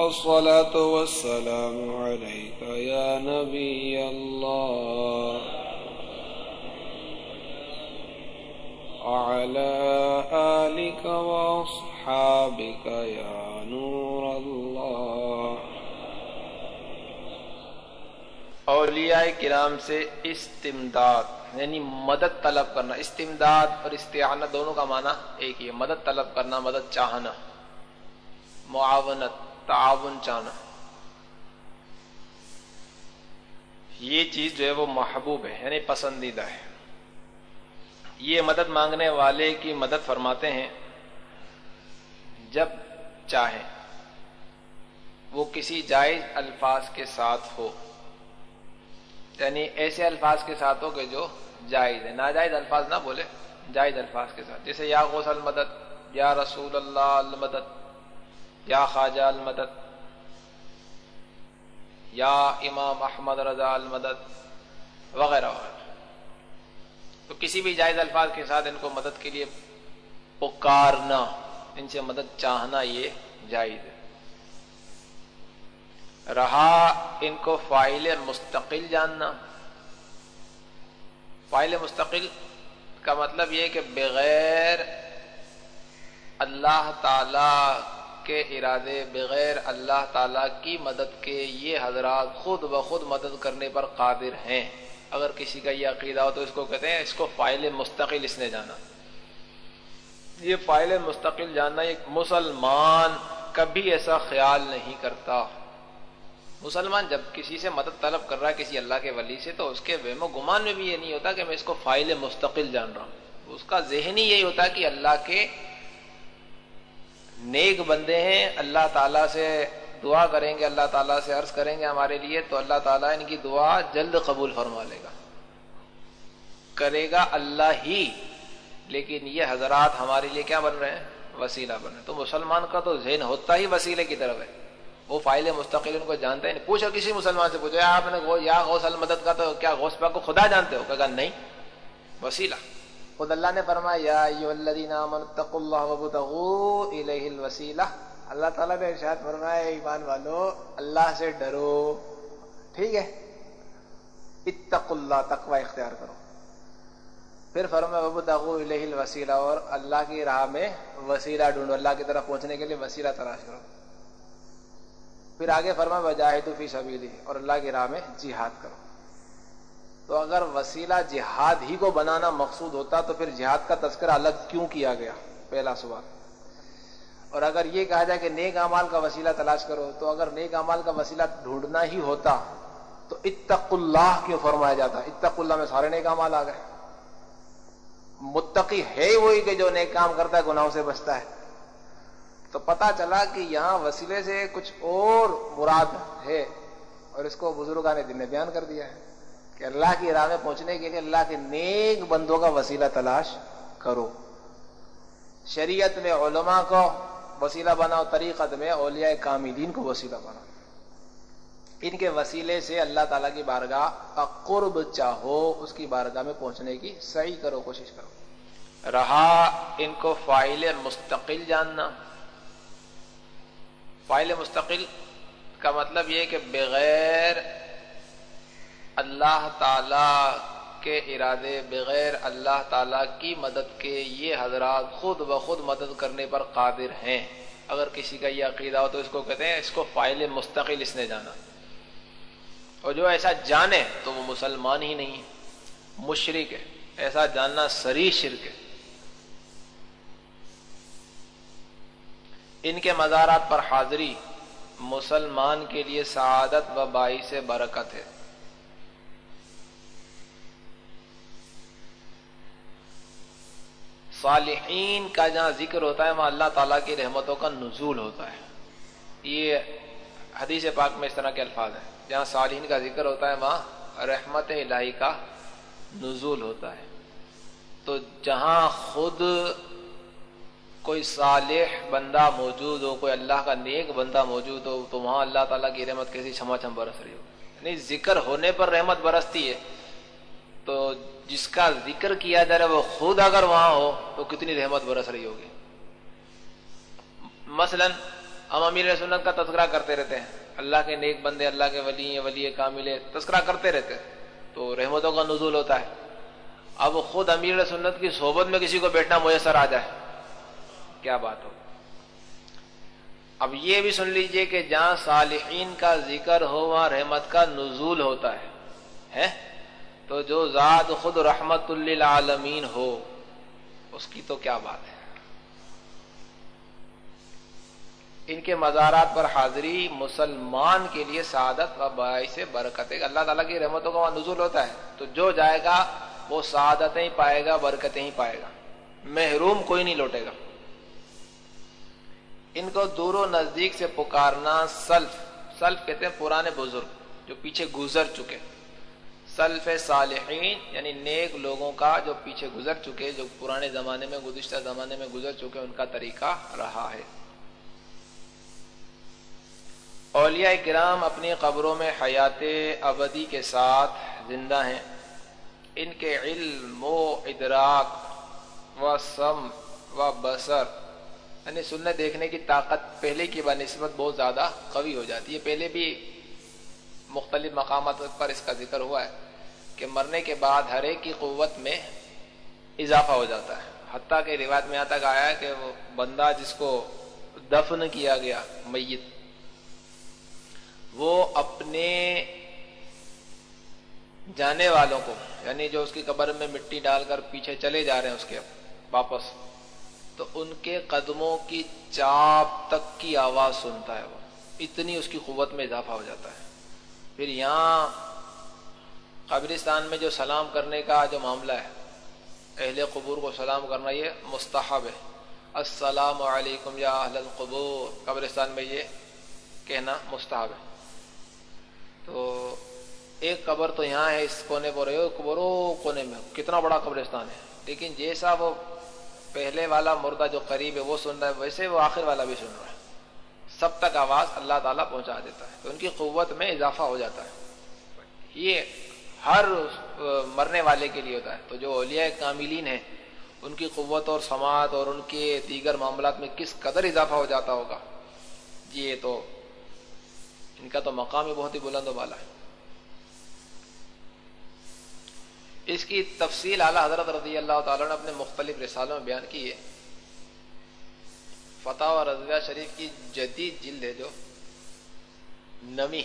الصلاة والسلام عليك يا نبي الله. وعلى آلك وأصحابك يا نور الله. اولیاء کرام سے استمداد یعنی مدد طلب کرنا، استمداد اور استعانت دونوں کا معنی ایک ہی ہے، مدد طلب کرنا، مدد چاہنا، معاونت تعاون چاہنا یہ چیز جو ہے وہ محبوب ہے یعنی پسندیدہ ہے۔ یہ مدد مانگنے والے کی مدد فرماتے ہیں، جب چاہیں۔ وہ کسی جائز الفاظ کے ساتھ ہو۔ یعنی ایسے الفاظ کے ساتھ ہو کہ جو جائز ہے ناجائز الفاظ نہ بولے، جائز الفاظ کے ساتھ۔ جیسے یا غوث المدد، یا رسول اللہ المدد۔ یا خواجہ المدد، یا امام احمد رضا المدد وغیرہ وغیرہ۔ تو کسی بھی جائز الفاظ کے ساتھ ان کو مدد کے لیے پکارنا، ان سے مدد چاہنا یہ جائز ہے۔ رہا ان کو فائل مستقل جاننا۔ فائل مستقل کا مطلب یہ کہ بغیر اللہ تعالی کے ارادے بغیر اللہ تعالی کی مدد کے یہ حضرات خود بخود مدد کرنے پر قادر ہیں۔ اگر کسی کا یہ عقیدہ ہو تو اس کو کہتے ہیں اس کو فائل مستقل اس نے جانا۔ یہ فائل مستقل جاننا ایک مسلمان کبھی ایسا خیال نہیں کرتا۔ مسلمان جب کسی سے مدد طلب کر رہا ہے کسی اللہ کے ولی سے تو اس کے وہم و گمان میں بھی یہ نہیں ہوتا کہ میں اس کو فائل مستقل جان رہا ہوں۔ اس کا ذہنی یہی ہوتا ہے کہ اللہ کے نیک بندے ہیں، اللہ تعالیٰ سے دعا کریں گے، اللہ تعالیٰ سے عرض کریں گے ہمارے لیے، تو اللہ تعالیٰ ان کی دعا جلد قبول فرما لے گا۔ کرے گا اللہ ہی، لیکن یہ حضرات ہمارے لیے کیا بن رہے ہیں؟ وسیلہ بن رہے ہیں۔ تو مسلمان کا تو ذہن ہوتا ہی وسیلے کی طرف ہے۔ وہ فائل مستقل ان کو جانتے ہیں۔ پوچھو کسی مسلمان سے، پوچھو، آپ نے یا غوث المدد کا تو کیا غوث پاک کو خدا جانتے ہو؟ کہا نہیں، وسیلہ۔ خود اللہ نے فرمایا الوسیلہ۔ اللہ تعالیٰ نے ارشاد فرمایا ایمان والو، اللہ سے ڈرو۔ ٹھیک ہے؟ اتق اللہ، تقوی اختیار کرو۔ پھر فرمایا ببو تغو الہ الوسیلہ، اور اللہ کی راہ میں وسیلہ ڈھونڈو۔ اللہ کی طرف پہنچنے کے لیے وسیلہ تلاش کرو۔ پھر آگے فرما بجاہد فی سبیلی اور اللہ کی راہ میں جہاد کرو۔ تو اگر وسیلہ جہاد ہی کو بنانا مقصود ہوتا تو پھر جہاد کا تذکرہ الگ کیوں کیا گیا؟ پہلا سوال۔ اور اگر یہ کہا جائے کہ نیک امال کا وسیلہ تلاش کرو، تو اگر نیک امال کا وسیلہ ڈھونڈنا ہی ہوتا تو اتق اللہ کیوں فرمایا جاتا؟ اتق اللہ میں سارے نیک امال آ گئے۔ متقی ہے وہی کہ جو نیک کام کرتا ہے، گناہوں سے بچتا ہے۔ تو پتا چلا کہ یہاں وسیلے سے کچھ اور مراد ہے اور اس کو بزرگان دن نے بیان کر دیا ہے۔ کہ اللہ کی راہ میں پہنچنے کے لیے اللہ کے نیک بندوں کا وسیلہ تلاش کرو۔ شریعت میں علماء کو وسیلہ بناؤ، طریقت میں اولیاء کاملین کو وسیلہ بناؤ۔ ان کے وسیلے سے اللہ تعالیٰ کی بارگاہ کا قرب چاہو، اس کی بارگاہ میں پہنچنے کی صحیح کرو، کوشش کرو۔ رہا ان کو فائل مستقل جاننا۔ فائل مستقل کا مطلب یہ کہ بغیر اللہ تعالی کے ارادے بغیر اللہ تعالی کی مدد کے یہ حضرات خود بخود مدد کرنے پر قادر ہیں۔ اگر کسی کا یہ عقیدہ ہو تو اس کو کہتے ہیں اس کو فائل مستقل اس نے جانا۔ اور جو ایسا جانے تو وہ مسلمان ہی نہیں مشرق ہے۔ ایسا جاننا سری شرک ہے۔ ان کے مزارات پر حاضری مسلمان کے لیے سعادت و باعث برکت ہے۔ صالحین کا جہاں ذکر ہوتا ہے، وہاں اللہ تعالیٰ کی رحمتوں کا نزول ہوتا ہے۔ یہ حدیث پاک میں اس طرح کے الفاظ ہیں۔ جہاں صالحین کا ذکر ہوتا ہے، وہاں رحمت الہی کا نزول ہوتا ہے۔ تو جہاں خود کوئی صالح بندہ موجود ہو، کوئی اللہ کا نیک بندہ موجود ہو، تو وہاں اللہ تعالیٰ کی رحمت کیسی چھما چھم برس رہی ہو۔ یعنی ذکر ہونے پر رحمت برستی ہے۔ تو جس کا ذکر کیا جا رہا ہے وہ خود اگر وہاں ہو تو کتنی رحمت برس رہی ہوگی۔ مثلا ہم امیر سنت کا تذکرہ کرتے رہتے ہیں۔ اللہ کے نیک بندے، اللہ کے ولی ہیں، ولی کامل تذکرہ کرتے رہتے ہیں۔ تو رحمتوں کا نزول ہوتا ہے۔ اب خود امیر سنت کی صحبت میں کسی کو بیٹھنا میسر آ جائے۔ کیا بات ہو؟ اب یہ بھی سن لیجیے کہ جہاں صالحین کا ذکر ہو، وہاں رحمت کا نزول ہوتا ہے۔ تو جو ذات خود رحمت للعالمین ہو، اس کی تو کیا بات ہے؟ ان کے مزارات پر حاضری مسلمان کے لیے سعادت و باعث برکت ہے۔ اللہ تعالیٰ کی رحمتوں کا وہاں نزول ہوتا ہے۔ تو جو جائے گا، وہ سعادتیں ہی پائے گا، برکتیں ہی پائے گا۔ محروم کوئی نہیں لوٹے گا۔ ان کو دور و نزدیک سے پکارنا سلف۔ سلف کہتے ہیں پرانے بزرگ جو پیچھے گزر چکے۔ سلف صالحین یعنی نیک لوگوں کا جو پیچھے گزر چکے، جو پرانے زمانے میں، گزشتہ زمانے میں گزر چکے، ان کا طریقہ رہا ہے۔ اولیاء کرام اپنی قبروں میں حیات ابدی کے ساتھ زندہ ہیں۔ ان کے علم و ادراک و سم و بسر یعنی سننے دیکھنے کی طاقت پہلے کی بنسبت بہت زیادہ قوی ہو جاتی ہے۔ پہلے بھی مختلف مقامات پر اس کا ذکر ہوا ہے۔ کہ مرنے کے بعد ہر ایک کی قوت میں اضافہ ہو جاتا ہے۔ حتیٰ کہ روایت میں یہاں تک آیا کہ وہ بندہ جس کو دفن کیا گیا، میت، وہ اپنے جانے والوں کو یعنی جو اس کی قبر میں مٹی ڈال کر پیچھے چلے جا رہے ہیں اس کے واپس، تو ان کے قدموں کی چاپ تک کی آواز سنتا ہے وہ۔ اتنی اس کی قوت میں اضافہ ہو جاتا ہے۔ پھر یہاں قبرستان میں جو سلام کرنے کا جو معاملہ ہے، اہل قبور کو سلام کرنا یہ مستحب ہے۔ السلام علیکم یا اہل القبور، قبرستان میں یہ کہنا مستحب ہے۔ تو ایک قبر تو یہاں ہے، اس کونے پر قبروں کونے میں۔ کتنا بڑا قبرستان ہے۔ لیکن جیسا وہ پہلے والا مردہ جو قریب ہے، وہ سن رہا ہے، ویسے وہ آخر والا بھی سن رہا ہے۔ سب تک آواز اللہ تعالیٰ پہنچا دیتا ہے۔ تو ان کی قوت میں اضافہ ہو جاتا ہے۔ یہ ہر مرنے والے کے لیے ہوتا ہے۔ تو جو اولیاء کاملین ہیں، ان کی قوت اور سماعت اور ان کے دیگر معاملات میں کس قدر اضافہ ہو جاتا ہوگا؟ جی، یہ تو، ان کا تو مقام ہی بہت ہی بلند و بالا ہے۔ اس کی تفصیل اعلیٰ حضرت رضی اللہ تعالیٰ نے اپنے مختلف رسالوں میں بیان کی ہے۔ فتح و رضویہ شریف کی جدید جلد ہے جو نمی۔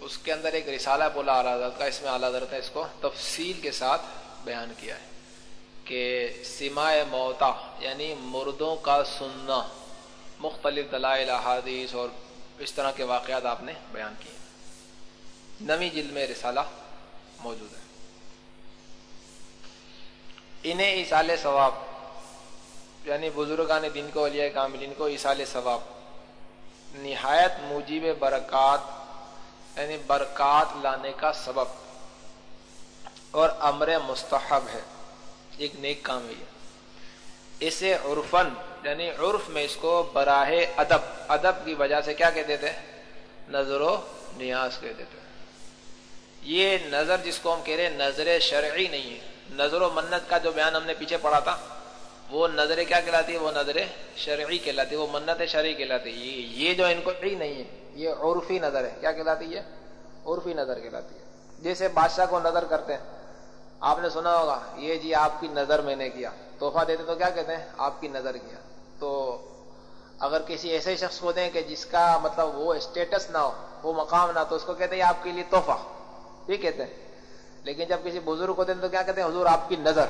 اس کے اندر ایک رسالہ بولا اعلیٰ حضرت کا اس میں اعلیٰ حضرت نے اس کو تفصیل کے ساتھ بیان کیا ہے کہ سماع موتا یعنی مردوں کا سننا، مختلف دلائل، احادیث اور اس طرح کے واقعات آپ نے بیان کیے۔ نمی جلد میں رسالہ موجود ہے۔ انہیں ایسال ثواب یعنی بزرگان دن کو علیہ کاملین کو ایسال ثواب، نہایت موجب برکات یعنی برکات لانے کا سبب اور امر مستحب ہے۔ ایک نیک کام ہے اسے عرفن یعنی عرف میں اس کو براہ ادب ادب کی وجہ سے کیا کہتے تھے؟ نظر و نیاز کہتے تھے۔ یہ نظر جس کو ہم کہہ رہے نظر شرعی نہیں ہے۔ نظر و منت کا جو بیان ہم نے پیچھے پڑھا تھا وہ نظر کیا کہلاتی ہے وہ نظر شرعی کہلاتی ہے وہ منت شرعی کہلاتی ہے یہ جو ان کو نہیں ہے، یہ عرفی نظر ہے۔ کیا کہلاتی ہے؟ عرفی نظر کہلاتی ہے۔ جیسے بادشاہ کو نظر کرتے ہیں۔ آپ نے سنا ہوگا، یہ جی آپ کی نظر میں نے کیا۔ تحفہ دیتے تو کیا کہتے ہیں؟ آپ کی نظر کیا۔ تو اگر کسی ایسے شخص کو دیں کہ جس کا مطلب وہ اسٹیٹس نہ ہو، وہ مقام نہ تو اس کو کہتے ہیں آپ کے لیے تحفہ۔ یہ کہتے ہیں۔ لیکن جب کسی بزرگ کو دیں تو کیا کہتے ہیں؟ حضور آپ کی نظر۔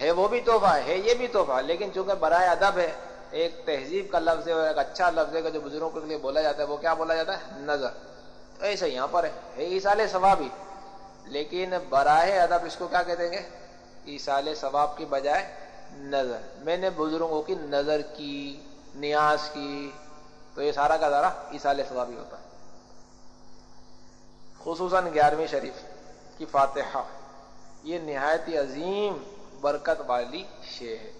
ہے وہ بھی تحفہ ہے یہ بھی تحفہ لیکن چونکہ برائے ادب ہے، ایک تہذیب کا لفظ ہے اور ایک اچھا لفظ ہے جو بزرگوں کے لیے بولا جاتا ہے، وہ کیا بولا جاتا ہے؟ نظر۔ تو ایسا یہاں پر ہے ایسال ثواب ہی لیکن براہ ادب اس کو کیا کہہ دیں گے ایسال ثواب کی بجائے نظر۔ میں نے بزرگوں کی نظر کی، نیاز کی، تو یہ سارا کا سارا ایسال ثوابی ہوتا ہے۔ خصوصاً گیارہویں شریف کی فاتحہ۔ یہ نہایت عظیم برکت والی شے ہے۔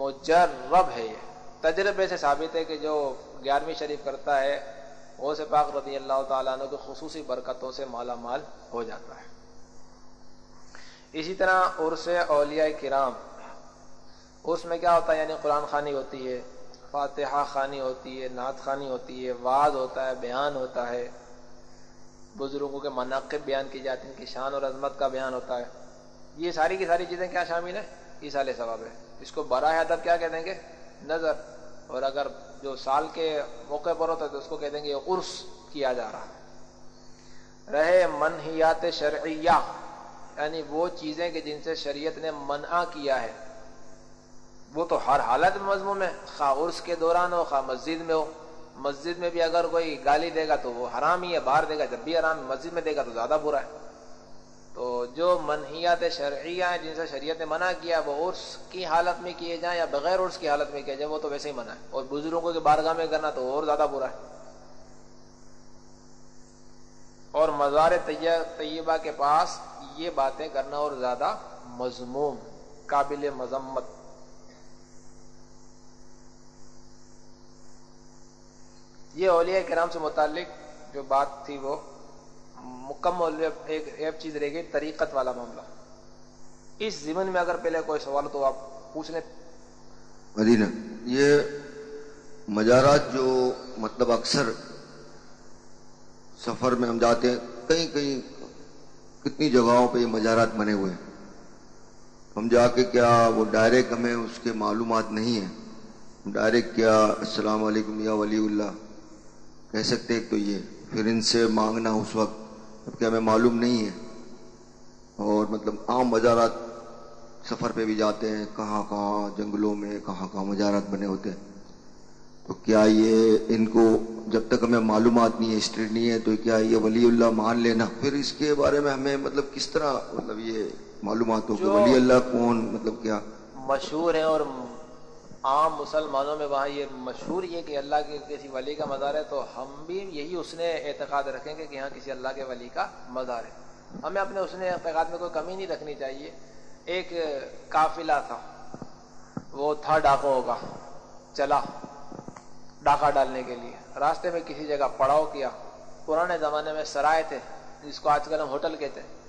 مجرب ہے یہ۔ تجربے سے ثابت ہے کہ جو گیارہویں شریف کرتا ہے وہ سے پاک رضی اللہ تعالیٰ عنہ کے خصوصی برکتوں سے مالا مال ہو جاتا ہے۔ اسی طرح عرس اولیاء کرام اس میں کیا ہوتا ہے؟ یعنی قرآن خانی ہوتی ہے، فاتحہ خانی ہوتی ہے، نعت خانی ہوتی ہے وعد ہوتا ہے، بیان ہوتا ہے۔ بزرگوں کے مناقب بیان کی جاتی ہیں ان کی شان اور عظمت کا بیان ہوتا ہے۔ یہ ساری کی ساری چیزیں کیا شامل ہیں؟ اس سال ثواب ہے اس کو براہ ادب کیا کہہ دیں گے نظر، اور اگر جو سال کے موقع پر ہوتا ہے تو اس کو کہہ دیں گے عرس کیا جا رہا ہے۔ رہے منحیات شرعیہ یعنی وہ چیزیں کہ جن سے شریعت نے منع کیا ہے۔ وہ تو ہر حالت میں مضمون ہے خواہ عرس کے دوران ہو، خواہ مسجد میں ہو۔ مسجد میں بھی اگر کوئی گالی دے گا تو وہ حرام ہی ہے، باہر دے گا، جب بھی حرام مسجد میں دے گا تو زیادہ برا ہے۔ تو جو منحیات شرعیہ ہیں، جن سے شریعت نے منع کیا، وہ عرس کی حالت میں کیے جائیں یا بغیر عرس کی حالت میں کیا جائے وہ تو ویسے ہی منع ہے۔ اور بزرگوں کے بارگاہ میں کرنا تو اور زیادہ برا ہے۔ اور مزار طیبہ کے پاس یہ باتیں کرنا اور زیادہ مضموم، قابل مذمت۔ یہ اولیاء کرام سے متعلق جو بات تھی وہ مکمل ایک ایک چیز رہ گئی، طریقت والا معاملہ۔ اس زمن میں اگر پہلے کوئی سوال تو آپ پوچھ لیں مدینہ یہ مزارات جو مطلب اکثر سفر میں ہم جاتے ہیں کئی کئی کتنی جگہوں پہ یہ مزارات بنے ہوئے ہیں۔ ہم جا کے کیا وہ ڈائریکٹ ہمیں اس کے معلومات نہیں ہیں۔ ڈائریکٹ کیا السلام علیکم یا ولی اللہ، کہہ سکتے ایک تو یہ۔ پھر ان سے مانگنا اس وقت کہ ہمیں معلوم نہیں ہے۔ اور مطلب عام مزارات سفر پہ بھی جاتے ہیں کہاں کہاں جنگلوں میں کہاں کہاں مزارات بنے ہوتے ہیں۔ تو کیا یہ ان کو جب تک ہمیں معلومات نہیں ہے ہسٹری نہیں ہے تو کیا یہ ولی اللہ مان لینا؟ پھر اس کے بارے میں ہمیں مطلب کس طرح مطلب یہ معلومات ہو کہ ولی اللہ کون؟ مطلب کیا؟ مشہور ہے اور عام مسلمانوں میں وہاں یہ مشہور یہ کہ اللہ کے کسی ولی کا مزار ہے تو ہم بھی یہی اس نے اعتقاد رکھیں گے کہ یہاں کسی اللہ کے ولی کا مزار ہے۔ ہمیں اپنے اس نے اعتقاد میں کوئی کمی نہیں رکھنی چاہیے۔ ایک قافلہ تھا، وہ تھا ڈاکوں کا، چلا ڈاکہ ڈالنے کے لیے۔ راستے میں کسی جگہ پڑاؤ کیا۔ پرانے زمانے میں سرائے تھے، جس کو آج کل ہم ہوٹل کہتے ہیں۔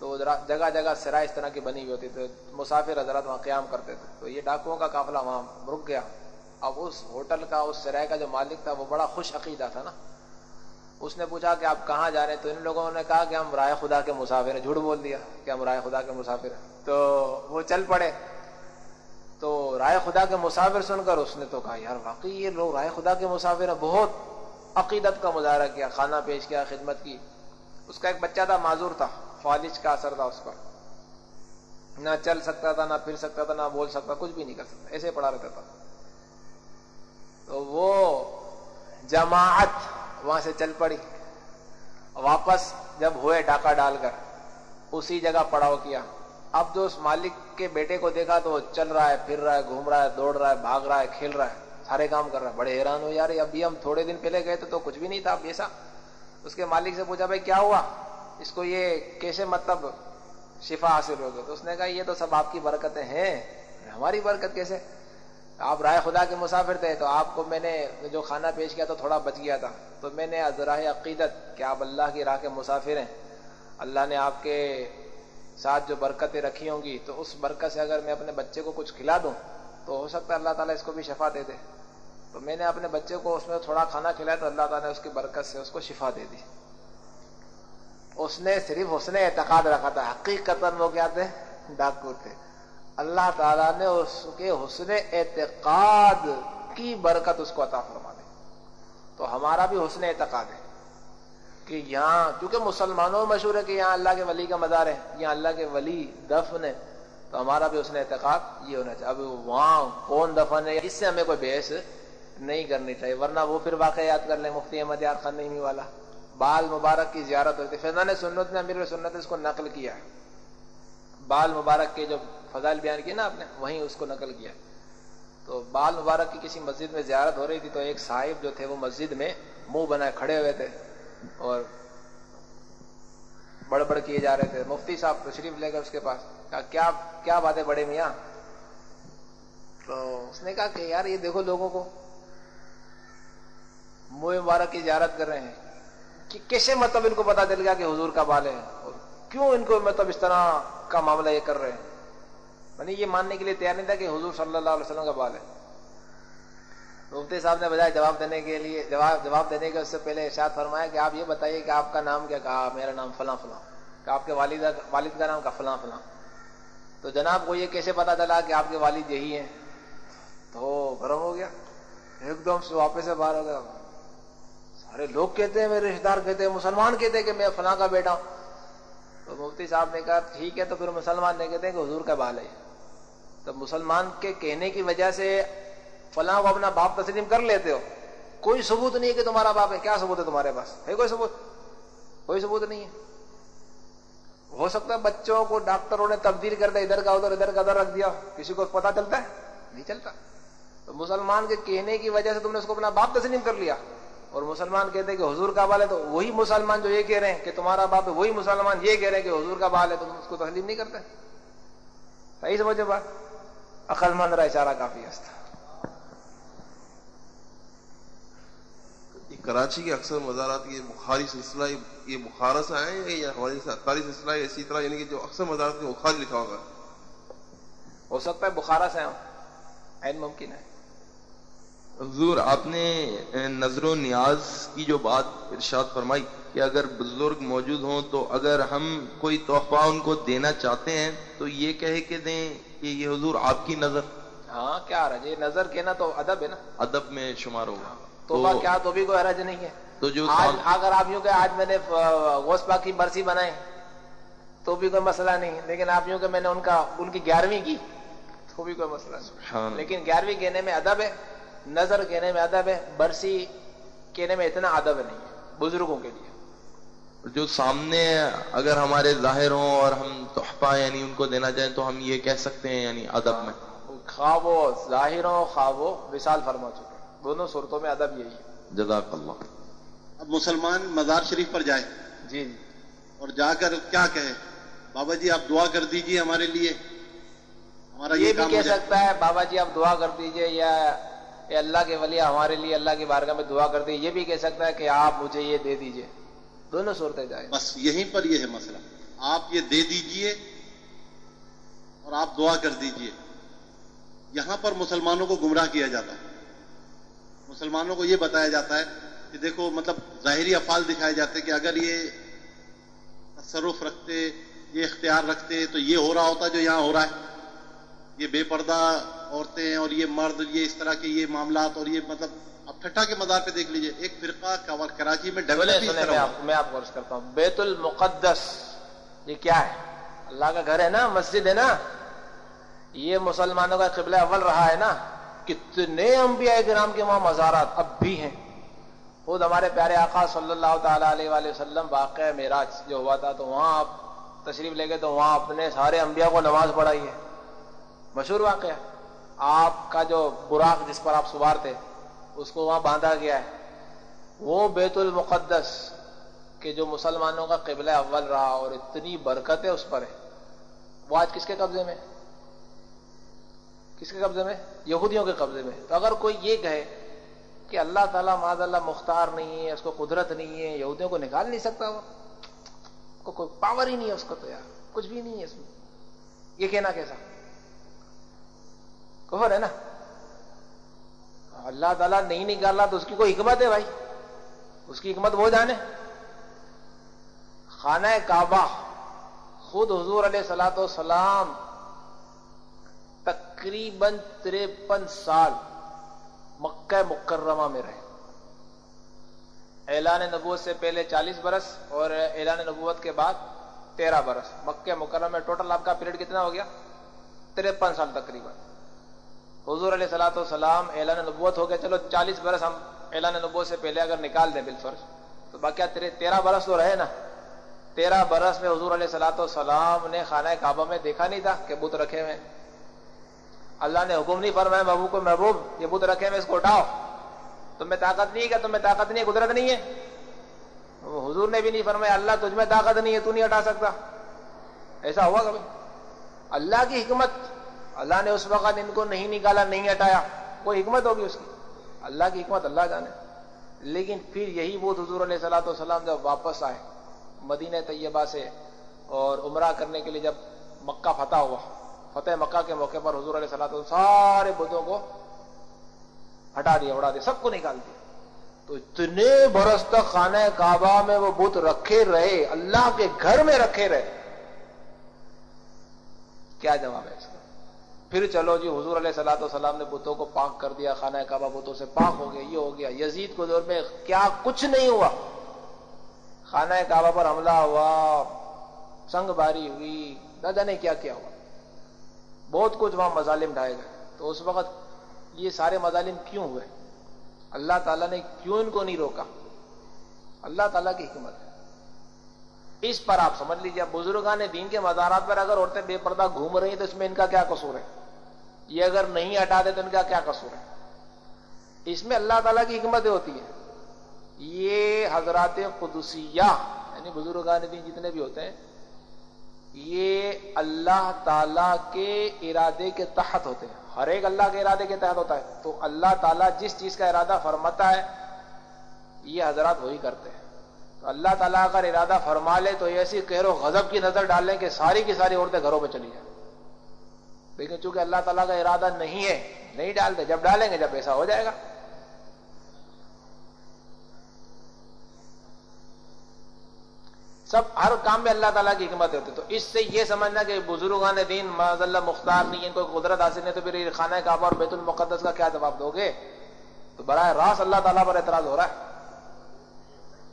تو جگہ جگہ سرائے اس طرح کی بنی ہوئی ہوتی تھی، مسافر حضرات وہاں قیام کرتے تھے۔ تو یہ ڈاکوؤں کا قافلہ وہاں رک گیا۔ اب اس ہوٹل کا، اس سرائے کا جو مالک تھا، وہ بڑا خوش عقیدہ تھا نا۔ اس نے پوچھا کہ آپ کہاں جا رہے ہیں؟ تو ان لوگوں نے کہا کہ ہم رائے خدا کے مسافر ہیں۔ جھوٹ بول دیا کہ ہم رائے خدا کے مسافر ہیں۔ تو وہ چل پڑے۔ تو رائے خدا کے مسافر سن کر اس نے تو کہا، یار واقعی یہ لوگ رائے خدا کے مسافر ہیں۔ بہت عقیدت کا مظاہرہ کیا کھانا پیش کیا، خدمت کی۔ اس کا ایک بچہ تھا، معذور تھا۔ فالج کا اثر تھا اس پر۔ نہ چل سکتا تھا، نہ پھر سکتا تھا، نہ بول سکتا، کچھ بھی نہیں کر سکتا، ایسے پڑا رہتا تھا۔ تو وہ جماعت وہاں سے چل پڑی۔ واپس جب ہوئے ڈاکہ ڈال کر، اسی جگہ پڑاؤ کیا۔ اب جو اس مالک کے بیٹے کو دیکھا تو وہ چل رہا ہے، پھر رہا ہے، گھوم رہا ہے، دوڑ رہا ہے، بھاگ رہا ہے، کھیل رہا ہے، سارے کام کر رہا ہے۔ بڑے حیران ہو، یار، ابھی ہم تھوڑے دن پہلے گئے تھے تو کچھ بھی نہیں تھا، اب ایسا۔ اس کے مالک سے پوچھا، بھائی، کیا ہوا؟ اس کو یہ کیسے مطلب شفا حاصل ہوگی؟ تو اس نے کہا یہ تو سب آپ کی برکتیں ہیں۔ ہماری برکت کیسے؟ آپ رائے خدا کے مسافر تھے تو آپ کو میں نے جو کھانا پیش کیا تو تھوڑا بچ گیا تھا۔ تو میں نے ذرائع عقیدت کہ آپ اللہ کی راہ کے مسافر ہیں۔ اللہ نے آپ کے ساتھ جو برکتیں رکھی ہوں گی تو اس برکت سے اگر میں اپنے بچے کو کچھ کھلا دوں تو ہو سکتا ہے اللہ تعالیٰ اس کو بھی شفا دے دے۔ تو میں نے اپنے بچے کو اس میں تھوڑا کھانا کھلایا تو اللہ تعالیٰ نے اس کی برکت سے اس کو شفا دے دی۔ اس نے صرف اس نے اعتقاد رکھا تھا حقیقت وہ کیا تھے؟ ڈاکو تھے۔ اللہ تعالیٰ نے اس کے حسن اعتقاد کی برکت اس کو عطا فرما دی۔ تو ہمارا بھی حسن اعتقاد ہے کہ یہاں، کیونکہ مسلمانوں میں مشہور ہے کہ یہاں اللہ کے ولی کا مزار ہے، یہاں اللہ کے ولی دفن ہے، تو ہمارا بھی حسن اعتقاد یہ ہونا چاہیے۔ اب وہاں کون دفن ہے، اس سے ہمیں کوئی بحث نہیں کرنی چاہیے، ورنہ وہ پھر واقع یاد کر لیں، مفتی احمد یار خان نہیں والا۔ بال مبارک کی زیارت ہوتی فیضان سنت نے امیر سنت اس کو نقل کیا بال مبارک کے جو فضائل بیان کیے نا آپ نے، وہیں اس کو نقل کیا تو بال مبارک کی کسی مسجد میں زیارت ہو رہی تھی تو ایک صاحب جو تھے وہ مسجد میں منہ بنائے کھڑے ہوئے تھے اور بڑ بڑ کیے جا رہے تھے۔ مفتی صاحب تشریف لے کر اس کے پاس۔ کہا، کیا کیا باتیں بڑے میاں؟ تو اس نے کہا کہ، یار یہ دیکھو لوگوں کو، منہ مبارک کی زیارت کر رہے ہیں۔ کہ کیسے مطلب ان کو پتا چل گیا کہ حضور کا بال ہے؟ اور کیوں ان کو مطلب اس طرح کا معاملہ یہ کر رہے ہیں؟ یعنی یہ ماننے کے لیے تیار نہیں تھا کہ حضور صلی اللہ علیہ وسلم کا بال ہے۔ مفتی صاحب نے بجائے جواب دینے کے لیے، جواب جواب دینے کے اس سے پہلے ارشاد فرمایا کہ آپ یہ بتائیے کہ آپ کا نام کیا کہا، میرا نام فلاں فلاں۔ کہ آپ کے والد والد کا نام کا فلاں فلاں۔ تو جناب کو یہ کیسے پتا چلا کہ آپ کے والد یہی ہیں؟ تو گرم ہو گیا۔ ایک دم سے واپس سے باہر ہو گیا۔ سارے لوگ کہتے ہیں، میرے رشتے دار کہتے ہیں، مسلمان کہتے ہیں کہ میں فلاں کا بیٹا ہوں۔ تو مفتی صاحب نے کہا، ٹھیک ہے، تو پھر مسلمان نہیں کہتے ہیں کہ حضور کا بال ہے۔ تو مسلمان کے کہنے کی وجہ سے فلاں کو اپنا باپ تسلیم کر لیتے ہو۔ کوئی ثبوت نہیں ہے کہ تمہارا باپ ہے۔ کیا ثبوت ہے تمہارے پاس؟ ہے کوئی ثبوت؟ کوئی ثبوت نہیں ہے۔ ہو سکتا ہے بچوں کو ڈاکٹروں نے تبدیل کر دیا، ادھر کا ادھر ادھر کا ادھر رکھ دیا۔ کسی کو پتا چلتا ہے؟ نہیں چلتا۔ تو مسلمان کے کہنے کی وجہ سے تم نے اس کو اپنا باپ تسلیم کر لیا۔ اور مسلمان کہتے ہیں کہ حضور کا بال ہے تو وہی مسلمان جو یہ کہہ رہے ہیں کہ تمہارا باپ ہے وہی مسلمان یہ کہہ رہے ہیں کہ حضور کا بال ہے تو تم اس کو تسلیم نہیں کرتے؟ صحیح سمجھو بات؟ عقل مند رہا اشارہ کافی ہستا کراچی کے اکثر مزارات یہ بخاری سلسلہ یہ بخارا سے آئے یا ہماری سرکاری سلسلہ اسی طرح یعنی کہ جو اکثر مزارات میں بخاری لکھا ہوگا۔ ہو سکتا ہے بخارا سے عین ممکن ہے۔ حضور آپ نے نظر و نیاز کی جو بات ارشاد فرمائی کہ اگر بزرگ موجود ہوں تو اگر ہم کوئی تحفہ ان کو دینا چاہتے ہیں تو یہ کہے کہ دیں کہ یہ حضور آپ کی نظر۔ ہاں کیا رہا یہ نظر کہنا تو ادب ہے نا۔ ادب میں شمار ہوگا۔ تو کیا تو بھی کوئی حرج نہیں ہے۔ تو جو اگر آپ یوں کہ آج میں نے گوشت پاک کی برسی بنائی تو بھی کوئی مسئلہ نہیں۔ لیکن آپ یوں کہ میں نے ان کا ان کی گیارہویں کی تو بھی کوئی مسئلہ نہیں۔ لیکن گیارہویں کہنے میں ادب ہے۔ نظر کہنے میں ادب ہے برسی کہنے میں اتنا ادب نہیں ہے بزرگوں کے لیے۔ جو سامنے اگر ہمارے ظاہر ہوں اور ہم تحفہ یعنی ان کو دینا چاہیں تو ہم یہ کہہ سکتے ہیں یعنی ادب میں۔ خواب و ظاہر ہو خواب و وصال فرما چکے۔ دونوں صورتوں میں ادب یہی ہے۔ جزاک اللہ اب مسلمان مزار شریف پر جائے۔ جی جی۔ اور جا کر کیا کہے؟ بابا جی آپ دعا کر دیجیے ہمارے لیے۔ ہمارا یہ بھی کہہ سکتا ہے بابا جی آپ دعا کر دیجیے یا اے اللہ کے ولی ہمارے لیے اللہ کی بارگاہ میں دعا کر دیجیے یہ بھی کہہ سکتا ہے کہ آپ مجھے یہ دے دیجیے۔ دونوں صورتیں جائیں بس یہیں پر یہ ہے مسئلہ۔ آپ یہ دے دیجیے اور آپ دعا کر دیجیے۔ یہاں پر مسلمانوں کو گمراہ کیا جاتا ہے۔ مسلمانوں کو یہ بتایا جاتا ہے کہ دیکھو مطلب ظاہری افعال دکھائے جاتے کہ اگر یہ تصرف رکھتے، یہ اختیار رکھتے تو یہ ہو رہا ہوتا جو یہاں ہو رہا ہے۔ یہ بے پردہ عورتیں ہیں اور یہ مرد یہ اس طرح کے یہ معاملات اور یہ مطلب اب ٹھٹا کے مزار پہ دیکھ لیجیے ایک فرقہ کراچی میں میں آپ کو کرتا ہوں۔ بیت المقدس یہ کیا ہے؟ اللہ کا گھر ہے نا مسجد ہے نا؟ یہ مسلمانوں کا قبلہ اول رہا ہے نا؟ کتنے انبیاء کرام کے وہاں مزارات اب بھی ہیں۔ خود ہمارے پیارے آقا صلی اللہ تعالی علیہ وآلہ وسلم واقع معراج جو ہوا تھا تو وہاں آپ تشریف لے گئے تو وہاں اپنے سارے انبیاء کو نماز پڑھائی ہے۔ مشہور واقعہ۔ آپ کا جو براق جس پر آپ سوار تھے، اس کو وہاں باندھا گیا ہے۔ وہ بیت المقدس کہ جو مسلمانوں کا قبلہ اول رہا اور اتنی برکت ہے اس پر ہے وہ آج کس کے قبضے میں؟ کس کے قبضے میں؟ یہودیوں کے قبضے میں۔ تو اگر کوئی یہ کہے کہ اللہ تعالیٰ معذ اللہ مختار نہیں ہے، اس کو قدرت نہیں ہے، یہودیوں کو نکال نہیں سکتا وہ کو کوئی پاور ہی نہیں ہے، اس کو تو یار کچھ بھی نہیں ہے اس میں۔ یہ کہنا کیسا؟ کفر ہے نا؟ اللہ تعالیٰ نہیں نکالا تو اس کی کوئی حکمت ہے بھائی؟ اس کی حکمت وہ جانے۔ خانہ کعبہ، خود حضور علیہ سلاۃ وسلام تقریباً تریپن سال مکہ مکرمہ میں رہے۔ اعلان نبوت سے پہلے چالیس برس اور اعلان نبوت کے بعد تیرہ برس۔ مکہ مکرمہ میں ٹوٹل آپ کا پیریڈ کتنا ہو گیا؟ تریپن سال تقریباً۔ حضور علیہ سلاۃ والسلام اعلان نبوت ہو گیا چلو چالیس برس ہم اعلان نبوت سے پہلے اگر نکال دیں بالفرض تو باقی تیرہ برس تو رہے نا۔ تیرہ برس میں حضور علیہ سلاۃ والسلام نے خانہ کعبہ میں دیکھا نہیں تھا کہ بت رکھے ہوئے۔ اللہ نے حکم نہیں فرمایا، محبوب کو محبوب، یہ بت رکھے ہوئے، اس کو اٹھاؤ۔ تمہیں طاقت نہیں ہے کیا؟ تمہیں طاقت نہیں ہے، قدرت نہیں ہے۔ حضور نے بھی نہیں فرمایا، اللہ تجھ میں طاقت نہیں ہے، تو نہیں ہٹا سکتا۔ ایسا ہوا کبھی؟ اللہ کی حکمت اللہ نے اس وقت ان کو نہیں نکالا، نہیں ہٹایا۔ کوئی حکمت ہوگی اس کی۔ اللہ کی حکمت، اللہ جانے۔ لیکن پھر یہی وہ حضور علیہ سلاۃ والسلام جب واپس آئے، مدینہ طیبہ سے اور عمرہ کرنے کے لیے جب مکہ فتح ہوا، فتح مکہ کے موقع پر حضور علیہ سلاۃ سارے بدھوں کو ہٹا دیا، اڑا دیا، سب کو نکال دیا۔ تو اتنے برس تک خانہ کعبہ میں وہ بت رکھے رہے، اللہ کے گھر میں رکھے رہے۔ کیا جواب ہے اس کا؟ پھر چلو جی حضور علیہ سلاۃ والسلام نے بتوں کو پاک کر دیا، خانہ کعبہ بتوں سے پاک ہو گیا، یہ ہو گیا۔ یزید کو دور میں کیا کچھ نہیں ہوا۔ خانہ کعبہ پر حملہ ہوا، سنگ باری ہوئی، نہ جانے کیا کیا ہوا۔ بہت کچھ وہاں مظالم ڈھائے گئے۔ تو اس وقت یہ سارے مظالم کیوں ہوئے؟ اللہ تعالیٰ نے کیوں ان کو نہیں روکا؟ اللہ تعالیٰ کی حکمت ہے۔ اس پر آپ سمجھ لیجیے بزرگان دین کے مزارات پر اگر عورتیں بے پردہ گھوم رہی ہیں تو اس میں ان کا کیا قصور ہے؟ یہ اگر نہیں ہٹا دے تو ان کا کیا قصور ہے؟ اس میں اللہ تعالیٰ کی حکمت ہوتی ہے یہ حضرات قدسیہ یعنی بزرگان دین جتنے بھی ہوتے ہیں، یہ اللہ تعالی کے ارادے کے تحت ہوتے ہیں۔ ہر ایک اللہ کے ارادے کے تحت ہوتا ہے۔ تو اللہ تعالیٰ جس چیز کا ارادہ فرماتا ہے، یہ حضرات وہی کرتے ہیں۔ تو اللہ تعالیٰ اگر ارادہ فرما لے تو ایسی کہہ و غضب کی نظر ڈال لیں کہ ساری کی ساری عورتیں گھروں پہ چلی جائیں۔ لیکن چونکہ اللہ تعالیٰ کا ارادہ نہیں ہے، نہیں ڈالتے، جب ڈالیں گے جب ایسا ہو جائے گا۔ سب ہر کام میں اللہ تعالیٰ کی حکمت ہوتی تو اس سے یہ سمجھنا کہ بزرگان دین معذ اللہ، مختار نہیں، ان کو قدرت حاصل نہیں، تو پھر خانہ کعبہ اور بیت المقدس کا کیا جواب دو گے؟ تو براہ راست اللہ تعالیٰ پر اعتراض ہو رہا ہے۔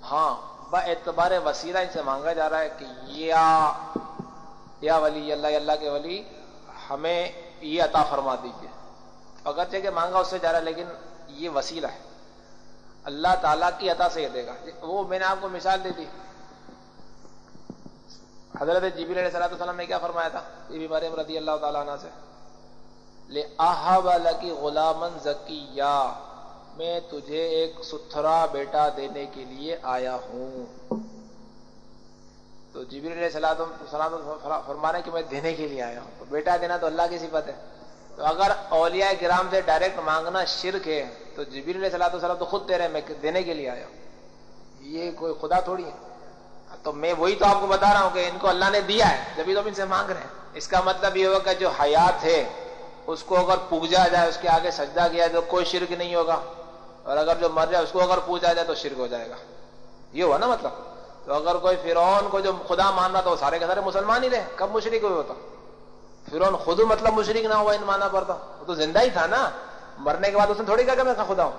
ہاں با اعتبار وسیلہ ان سے مانگا جا رہا ہے کہ یا یا ولی، اللہ اللہ کے ولی ہمیں یہ عطا فرما دیجیے اگرچہ کہ مانگا اس سے جا رہا ہے، لیکن یہ وسیلہ ہے۔ اللہ تعالیٰ کی عطا سے یہ دے گا۔ وہ میں نے آپ کو مثال دی۔ تھی حضرت جیبی علیہ صلاح وسلم نے کیا فرمایا تھا؟ یہ بھی مریم رضی اللہ تعالیٰ عنہ سے۔ لے آحب کی غلامن ذکیہ میں تجھے ایک ستھرا بیٹا دینے کے لیے آیا ہوں۔ تو جبیر علیہ سلام فرمانے کہ میں دینے کے لیے آیا ہوں۔ تو بیٹا دینا تو اللہ کی صفت ہے۔ تو اگر اولیاء کرام سے ڈائریکٹ مانگنا شرک ہے، تو جبیر علیہ صلاح وسلم تو خود دے رہے میں دینے کے لیے آیا ہوں۔ یہ کوئی خدا تھوڑی ہے۔ تو میں وہی تو آپ کو بتا رہا ہوں کہ ان کو اللہ نے دیا ہے، جبھی تو ان سے مانگ رہے ہیں۔ اس کا مطلب یہ ہوگا کہ جو حیات ہے، اس کو اگر پوجا جائے، اس کے آگے سجدہ کیا تو کوئی شرک نہیں ہوگا۔ اور اگر جو مر جائے، اس کو اگر پوچھا جائے تو شرک ہو جائے گا۔ یہ ہوا نا مطلب؟ تو اگر کوئی فرعون کو جو خدا مان رہا تو سارے کے سارے مسلمان ہی رہے کب مشرق ہوئے ہوتا فرعون خود مطلب مشرق نہ ہوا ان مانا پر وہ تو زندہ ہی تھا نا۔ مرنے کے بعد اس نے تھوڑی کہا کہ میں خدا ہوں۔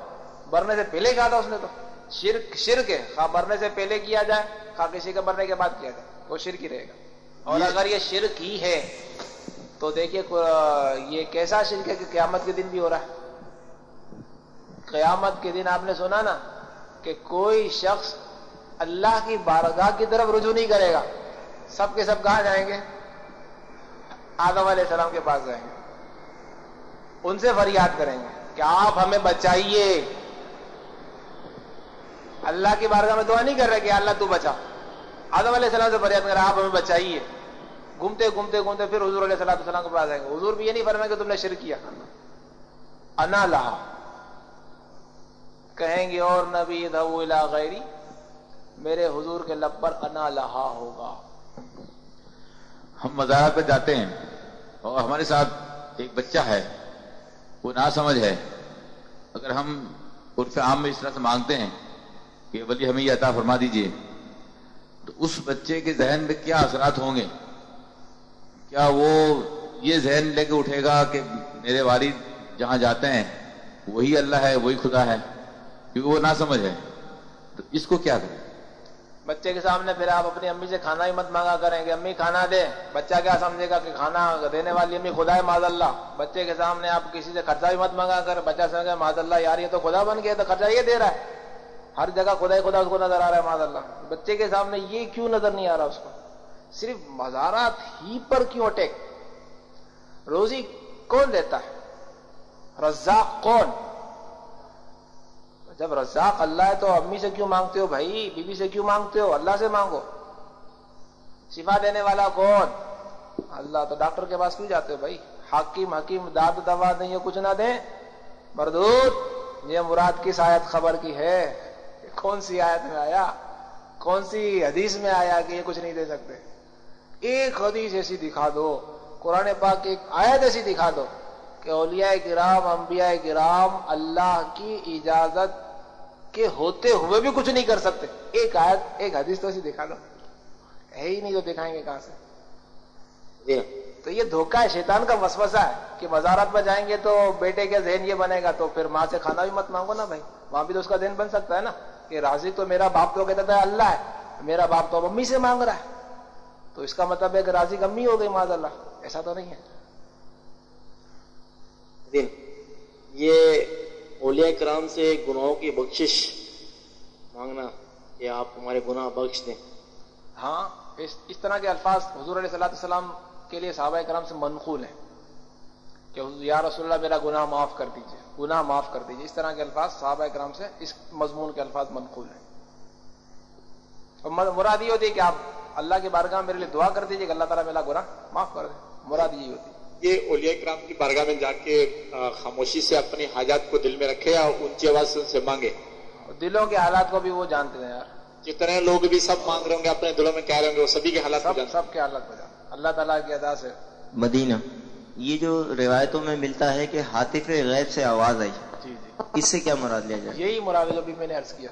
مرنے سے پہلے کہا تھا اس نے تو۔ شرک شرک ہے۔ خواہ مرنے سے پہلے کیا جائے خواہ کسی کے مرنے کے بعد کیا جائے۔ وہ شرک ہی رہے گا۔ اور اگر یہ شرک ہی ہے تو دیکھیے یہ کیسا شرک ہے کہ قیامت کے دن بھی ہو رہا ہے۔ قیامت کے دن آپ نے سنا نا کہ کوئی شخص اللہ کی بارگاہ کی طرف رجوع نہیں کرے گا۔ سب کے سب کہاں جائیں گے؟ آدم علیہ السلام کے پاس جائیں گے۔ ان سے فریاد کریں گے کہ آپ ہمیں بچائیے۔ اللہ کی بارگاہ میں دعا نہیں کر رہے کہ اللہ تو بچا۔ آدم علیہ السلام سے فریاد کر آپ ہمیں بچائیے۔ گھومتے گھومتے گھومتے پھر حضور علیہ السلام السلام کے پاس آئیں گے۔ حضور بھی یہ نہیں فرمائے کہ تم نے شرک کیا۔ انا لہا۔ کہیں گے اور نبی غیری۔ میرے حضور کے لب پر انا لہا ہوگا۔ ہم مزارات پہ جاتے ہیں اور ہمارے ساتھ ایک بچہ ہے، وہ نہ سمجھ ہے۔ اگر ہم عرف عام میں اس طرح سے مانگتے ہیں کہ ولی ہمیں یہ عطا فرما دیجیے، تو اس بچے کے ذہن میں کیا اثرات ہوں گے؟ کیا وہ یہ ذہن لے کے اٹھے گا کہ میرے والد جہاں جاتے ہیں، وہی اللہ ہے، وہی خدا ہے، کیونکہ وہ نہ سمجھ ہے۔ تو اس کو کیا کریں؟ بچے کے سامنے پھر آپ اپنی امی سے کھانا ہی مت مانگا کریں کہ امی کھانا دے۔ بچہ کیا سمجھے گا کہ کھانا دینے والی امی خدا ہے ماض اللہ۔ بچے کے سامنے آپ کسی سے خرچہ بھی مت مانگا کر۔ بچہ سمجھے ماض اللہ، یار یہ تو خدا بن گیا تو خرچہ یہ دے رہا ہے۔ ہر جگہ خدا ہی خدا اس کو نظر آ رہا ہے معذ اللہ۔ بچے کے سامنے یہ کیوں نظر نہیں آ رہا اس کو؟ صرف مزارات ہی پر کیوں اٹیک؟ روزی کون دیتا ہے؟ رزاق کون؟ جب رزاق اللہ ہے تو امی سے کیوں مانگتے ہو بھائی؟ بیوی سے کیوں مانگتے ہو؟ اللہ سے مانگو۔ شفا دینے والا کون؟ اللہ، تو ڈاکٹر کے پاس کیوں جاتے ہو بھائی؟ حکیم حکیم، داد، دوا دیں یہ کچھ نہ دیں؟ مردود، یہ مراد کس آیت خبر کی ہے؟ کون سی آیت میں آیا؟ کون سی حدیث میں آیا کہ یہ کچھ نہیں دے سکتے؟ ایک حدیث ایسی دکھا دو۔ قرآن پاک ایک آیت ایسی دکھا دو کہ اولیاء کرام، انبیاء کرام اللہ کی اجازت کے ہوتے ہوئے بھی کچھ نہیں کر سکتے۔ ایک آیت ایک حدیث تو ایسی دکھا دو۔ ہے ہی نہیں تو دکھائیں گے کہاں سے؟ جی۔ تو یہ دھوکہ ہے شیطان کا وسوسہ ہے کہ وزارت میں جائیں گے تو بیٹے کے ذہن یہ بنے گا تو پھر ماں سے کھانا بھی مت مانگو نا بھائی۔ وہاں بھی تو اس کا ذہن بن سکتا ہے نا کہ راضی تو میرا باپ تو کہتا تھا اللہ ہے میرا باپ تو امی سے مانگ رہا ہے۔ تو اس کا مطلب ہے کہ راضی کمی ہو گئی معذ اللہ ایسا تو نہیں ہے۔ دن یہ اولیاء کرام سے گناہوں کی بخشش مانگنا کہ آپ ہمارے گناہ بخش دیں۔ ہاں اس اس طرح کے الفاظ حضور علیہ صلاح السلام کے لیے صحابہ کرام سے منقول ہیں کہ یا رسول اللہ، میرا گناہ معاف کر دیجیے، گناہ معاف کر دیجیے۔ اس طرح کے الفاظ صحابہ کرام سے اس مضمون کے الفاظ منقول ہیں۔ اور مراد یہ ہوتی ہے کہ آپ اللہ کی بارگاہ میرے لیے دعا کر دیجیے کہ اللہ تعالیٰ میرا گناہ معاف کر دے۔ مراد یہی ہوتی ہے۔ یہ اولیاء کرام کی بارگاہ میں جا کے خاموشی سے اپنی حاجات کو دل میں رکھے یا اونچی آواز سے ان سے مانگے؟ دلوں کے حالات کو بھی وہ جانتے ہیں یار۔ جتنے لوگ بھی سب مانگ رہے ہوں گے اپنے دلوں میں کہہ رہے ہوں گے وہ سبھی کے حالات سب سب کے حالات کو جانتے اللہ تعالیٰ کی ادا سے۔ مدینہ یہ جو روایتوں میں ملتا ہے کہ حاطف غیب سے آواز آئی جی جی۔ اس سے کیا مراد لیا جائے؟ یہی مراد جو بھی میں نے عرض کیا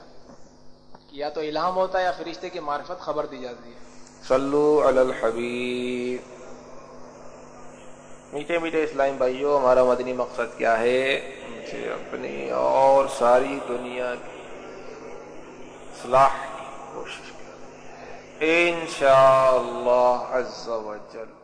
کہ یا تو الہام ہوتا ہے یا فرشتے کی معرفت خبر دی جاتی ہے۔ صلو علی الحبیب۔ میٹھے میٹھے اسلام بھائیوں ہمارا مدنی مقصد کیا ہے؟ مجھے اپنی اور ساری دنیا کی صلاح کی کوشش کرنی ہے۔ اللہ عز و جل۔